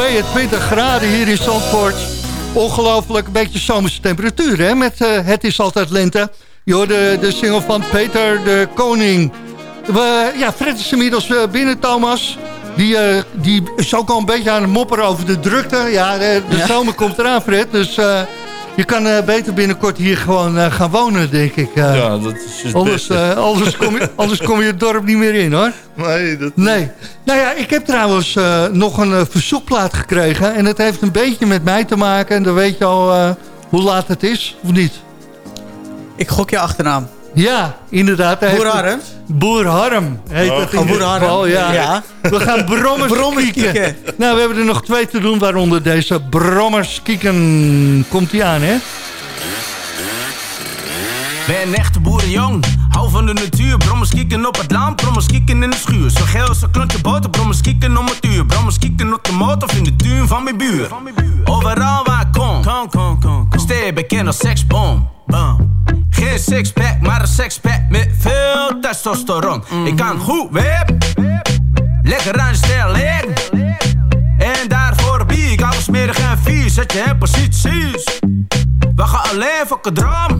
22 graden hier in Zandvoort. Ongelooflijk, een beetje zomerse temperatuur, hè? Met eh, Het is altijd lente. Je hoorde de single van Peter de Koning. We, ja, Fred is inmiddels eh, binnen, Thomas. Die, eh, die is ook al een beetje aan het mopperen over de drukte. Ja, de, de Ja. zomer komt eraan, Fred. Dus je kan eh, beter binnenkort hier gewoon eh, gaan wonen, denk ik. eh. Ja, dat is het Anders, beste. eh, anders, kom je, anders kom je het dorp niet meer in, hoor. nee, dat... Nee. Nou ja, ik heb trouwens eh, nog een verzoekplaat gekregen. En dat heeft een beetje met mij te maken. En dan weet je al eh, hoe laat het is, of niet? Ik gok je achternaam. Ja, inderdaad. hij Boer Harm? Boer Harm heet Oh, dat oh, Boer Harm. geval, Ja. Ja. We gaan brommers, Brommers kieken. kieken. Nou, we hebben er nog twee te doen, waaronder deze brommers kieken. Komt die aan, hè? Ben een echte boerenjong, hou van de natuur. Brommers kieken op het land, brommers kieken in de schuur. Zo geel een klontje boter, brommers kieken om het uur. Brommers kieken op de motor of in de tuin van mijn buur. Overal waar ik kom, kom, kom, kom, kom. Stay bekend als seksbom. Bam. Geen sixpack, maar een sexpack met veel testosteron. Ik kan goed wip, lekker aan je stijl. En daarvoor bier ik alles smerig en vies, zet je in posities. We gaan alleen voor kadram.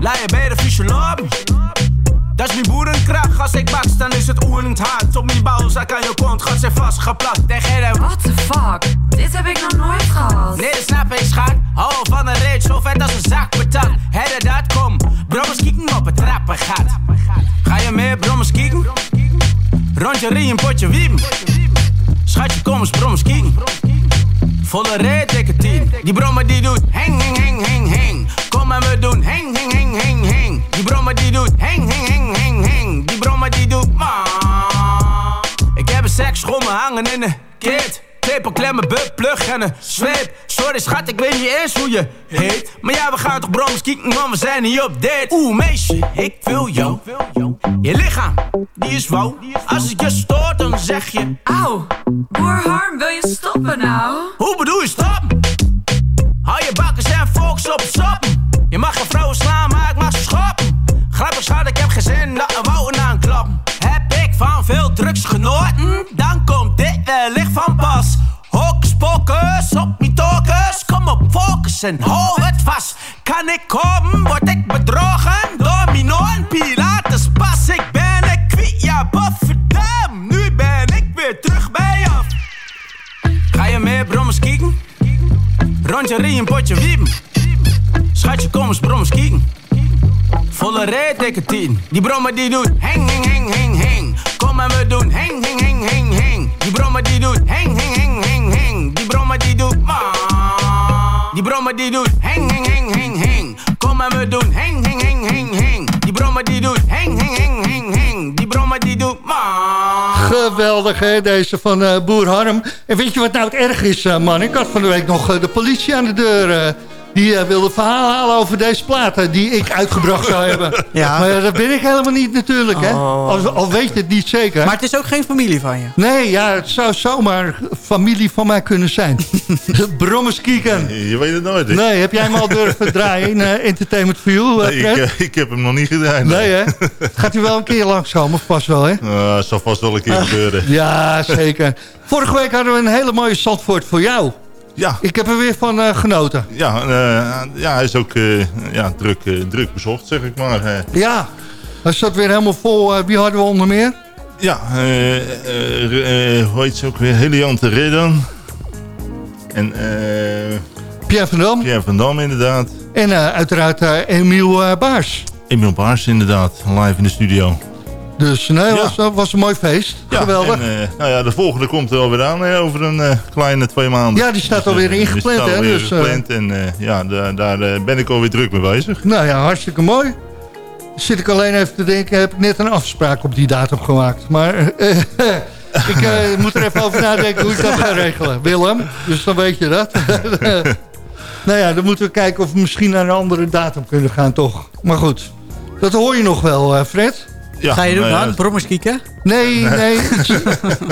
Laat je bij de fysioloog. Dat is mijn boerenkracht. Als ik baks, dan is het oerend hard. Op mijn balzak aan je kont gaat ze vastgeplakt. Tegen de... What the fuck? Dit heb ik nog nooit gehad. Nee, snap ik, schat. Hou van een reet, zo vet als een zak patat. Hedde dat, kom. Brommers kieken op het trappengat. Ga je mee, brommers kieken? Rondje rie, potje wiem. Schatje, kom eens, brommers kieken. Volle reet, dikke tien. Die brommer die doet heng, heng, heng, heng, heng. Kom en we doen heng, heng, heng, heng, heng. Die brommer die doet heng, heng, heng, heng, heng. Die brommer die doet ma. Ik heb een seksschommel hangen in de kit. Tepel, klemmen, bub, plug en een zweep. Sorry schat, ik weet niet eens hoe je heet. Maar ja, we gaan toch brommers kieken, man, we zijn niet op date. Oeh, meisje, ik wil jou. Je lichaam, die is wauw. Als het je stoort, dan zeg je... Auw, boer Harm, wil je stoppen nou? Hoe bedoel je stop? Hou je bakkers en focus op stoppen. Je mag geen vrouwen slaan, maar ik mag ze schoppen. Grappig schat, ik heb geen zin dat we wouden aanklappen. Heb ik van veel drugs genoten? Dan komt dit. Hokus op mijn tokus. Kom op, focus en hou het vast. Kan ik komen, word ik bedrogen? Domino en Pilates pas. Ik ben een kwiet, ja, bofferdam. Nu ben ik weer terug bij af. Ga je mee, brommers kieken? Rondje rie, een potje wiepen. Schatje, kom eens, brommers kieken. Volle reet, dikke tien. Die brommer die doet heng, heng, heng, heng, heng. Kom en we doen heng, heng, heng, heng, heng. Die brommer die doet heng, heng, heng, die doet ma. Die brommer die doet heng, heng, heng, heng, heng. Kom en we doen heng, heng, heng, heng, heng. Die brommer die doet heng, heng, heng, heng, heng. Die brommer die doet ma. Geweldig, hè, deze van eh, Boer Harm. En weet je wat nou het erg is, eh, man? Ik had van de week nog eh, de politie aan de deur... die eh, wilde verhaal halen over deze platen die ik uitgebracht zou hebben. Ja. Maar ja, dat ben ik helemaal niet natuurlijk, hè? Oh. Al, al weet je het niet zeker. Maar het is ook geen familie van je. Nee, ja, het zou zomaar familie van mij kunnen zijn. Brommers kieken. Je weet het nooit. hè? Nee, heb jij hem al durven draaien in eh, Entertainment for You, eh, Nee, ik, ik heb hem nog niet gedaan. Nee, hè? Gaat hij wel een keer langskomen, of pas wel, hè? Uh, zal vast wel een keer gebeuren. Ja, zeker. Vorige week hadden we een hele mooie Zandvoort voor jou. Ja. Ik heb er weer van eh, genoten. Ja, eh, ja, hij is ook eh, ja, druk, druk bezocht, zeg ik maar. Ja, hij zat weer helemaal vol. Wie hadden we onder meer? ja, hoe heet ze ook weer? Heliante Redden. En eh, Pierre van Dam. Pierre van Dam inderdaad. En uiteraard Emiel Baars. Emiel Baars inderdaad, live in de studio. Dus nee, Ja. was, was een mooi feest. Ja, Geweldig. En, eh, nou ja, de volgende komt er alweer aan hè, over een eh, kleine twee maanden. Ja, die staat Dus, alweer eh, ingepland, Die staat hè, dus, gepland en ja, daar, daar ben ik alweer druk mee bezig. Nou ja, hartstikke mooi. Zit ik alleen even te denken, heb ik net een afspraak op die datum gemaakt. Maar ik moet er even over nadenken hoe ik dat ga regelen. Willem, dus dan weet je dat. nou ja, dan moeten we kijken of we misschien naar een andere datum kunnen gaan, toch? Maar goed, dat hoor je nog wel, eh, Ga je doen dan? Brommers kieken? Nee, nee, iets,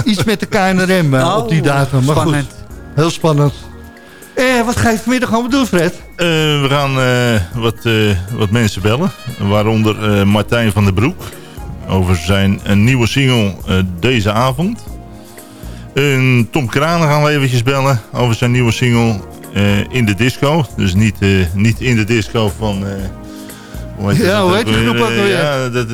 iets met de KNRM eh, op die Oh, datum. Maar spannend. goed, heel spannend. Eh, wat ga je vanmiddag allemaal doen, Fred? Eh, we gaan eh, wat, eh, wat mensen bellen. Waaronder eh, Martijn van der Broek. Over zijn een nieuwe single eh, deze avond. En Tom Kranen gaan we eventjes bellen. Over zijn nieuwe single eh, In de Disco. Dus niet, eh, niet in de disco van... eh, hoe heet Ja, hoe heet die weer? groep ook Eh, weer? Ja, dat...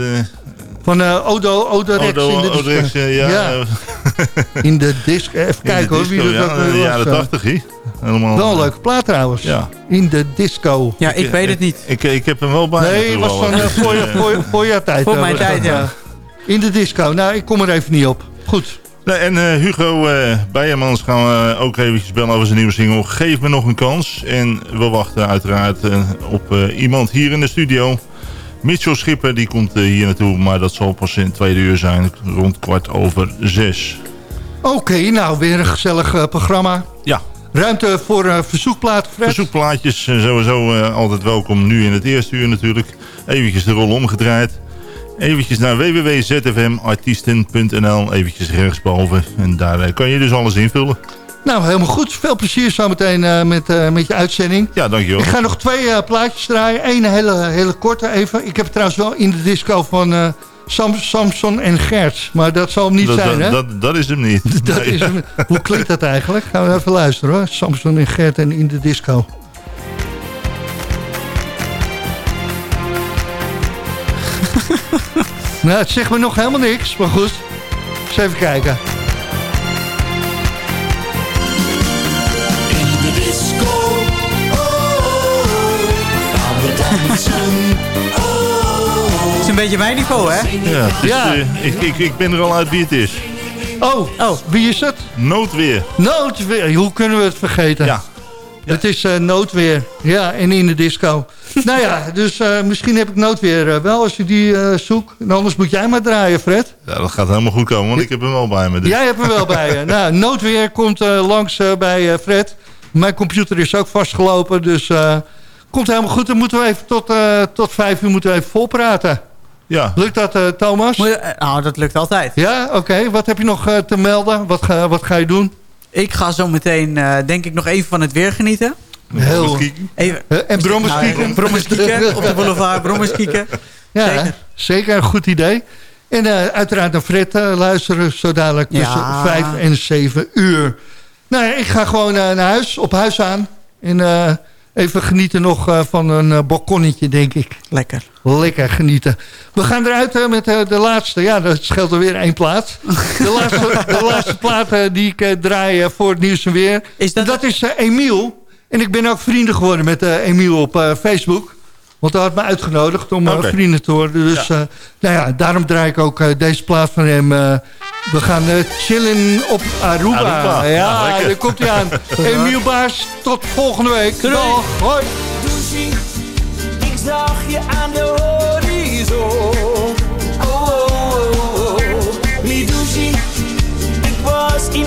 eh, Van eh, Odo, Odo Rex Odo- in de Odo disco. Rex, eh, ja, eh, in de disco. Even de kijken hoor, wie dat ja, de was, jaren eh. 80, hè? Helemaal, Wel een eh, leuke plaat trouwens. Ja. In de disco. Ja, ik weet het niet. Ik, ik heb hem wel bij Nee, het was van eh, voor, je, voor, jouw tijd. Voor eh, mijn tijd, ja. eh. In de disco. Nou, ik kom er even niet op. Goed. Nee, en eh, Hugo uh, Bijemans gaan we ook eventjes bellen over zijn nieuwe single. Geef me nog een kans. En we wachten uiteraard eh, op eh, iemand hier in de studio. Mitchell Schipper, die komt eh, hier naartoe. Maar dat zal pas in het tweede uur zijn. Rond kwart over zes. Oké, nou weer een gezellig eh, programma. Ja. Ruimte voor verzoekplaten, Fred. Verzoekplaatjes sowieso altijd welkom. Nu in het eerste uur natuurlijk. Eventjes de rol omgedraaid. Eventjes naar www.zfmartiesten.nl. Eventjes rechtsboven. En daar kan je dus alles invullen. Nou, helemaal goed. Veel plezier zometeen eh, met, eh, met je uitzending. Ja, dankjewel. Ik ga nog twee eh, plaatjes draaien. Eén hele, hele korte even. Ik heb trouwens wel in de disco van Samson en Gert. Maar dat zal hem niet zijn, hè? Dat, dat, is hem niet. Dat is hem, hoe klinkt dat eigenlijk? Gaan we even luisteren, hoor. Samson en Gert en in de disco. nou, het zegt me nog helemaal niks. Maar goed, eens even kijken. Het is een beetje mijn niveau, hè? Ja, Ja. eh, ik, ik, ik ben er al uit wie het is. Oh, Oh. wie is het? Noodweer. Noodweer. Hoe kunnen we het vergeten? Ja. Het is eh, noodweer. Ja, en in de disco. nou ja, dus eh, misschien heb ik noodweer wel als je die eh zoekt. En anders moet jij maar draaien, Fred. Ja, dat gaat helemaal goed komen, want ik heb hem wel bij me. Dus. Jij hebt hem wel bij je. Nou, noodweer komt eh, langs bij eh, Fred. Mijn computer is ook vastgelopen, dus eh, komt helemaal goed. Dan moeten we even tot, eh, tot vijf uur moeten we even volpraten. Ja. Lukt dat, eh, Thomas? Je- eh, Nou, dat lukt altijd. Ja, oké. Wat heb je nog eh, te melden? Wat ga, wat ga je doen? Ik ga zo meteen, eh, denk ik, nog even van het weer genieten. Heel. Even, Eh, en brommers Nou, kieken? brommers kieken op de boulevard, brommers kieken. Ja, Zeker. zeker. een goed idee. En eh, uiteraard naar Fred luisteren, zo dadelijk tussen Ja. 5 en 7 uur. Nou ja, ik ga gewoon naar huis, op huis aan. En eh, even genieten nog eh, van een eh, balkonnetje, denk ik. Lekker. Lekker genieten. We gaan eruit eh, met de laatste. Ja, dat scheelt er weer één plaat. De laatste, de laatste plaat die ik draai voor het nieuws en weer. Is dat- dat is Emiel. En ik ben ook vrienden geworden met Emiel op Facebook. Want hij had me uitgenodigd om eh, Oké. vrienden te worden. Dus eh, nou ja, daarom draai ik ook eh, deze plaat van hem. eh, we gaan eh, chillen op Aruba. Aruba. Ja, daar komt hij aan. Emiel Baas, tot volgende week. Dag, hoi. Douchie, ik zag je aan de horizon. Oh, oh, oh, oh. Ik was in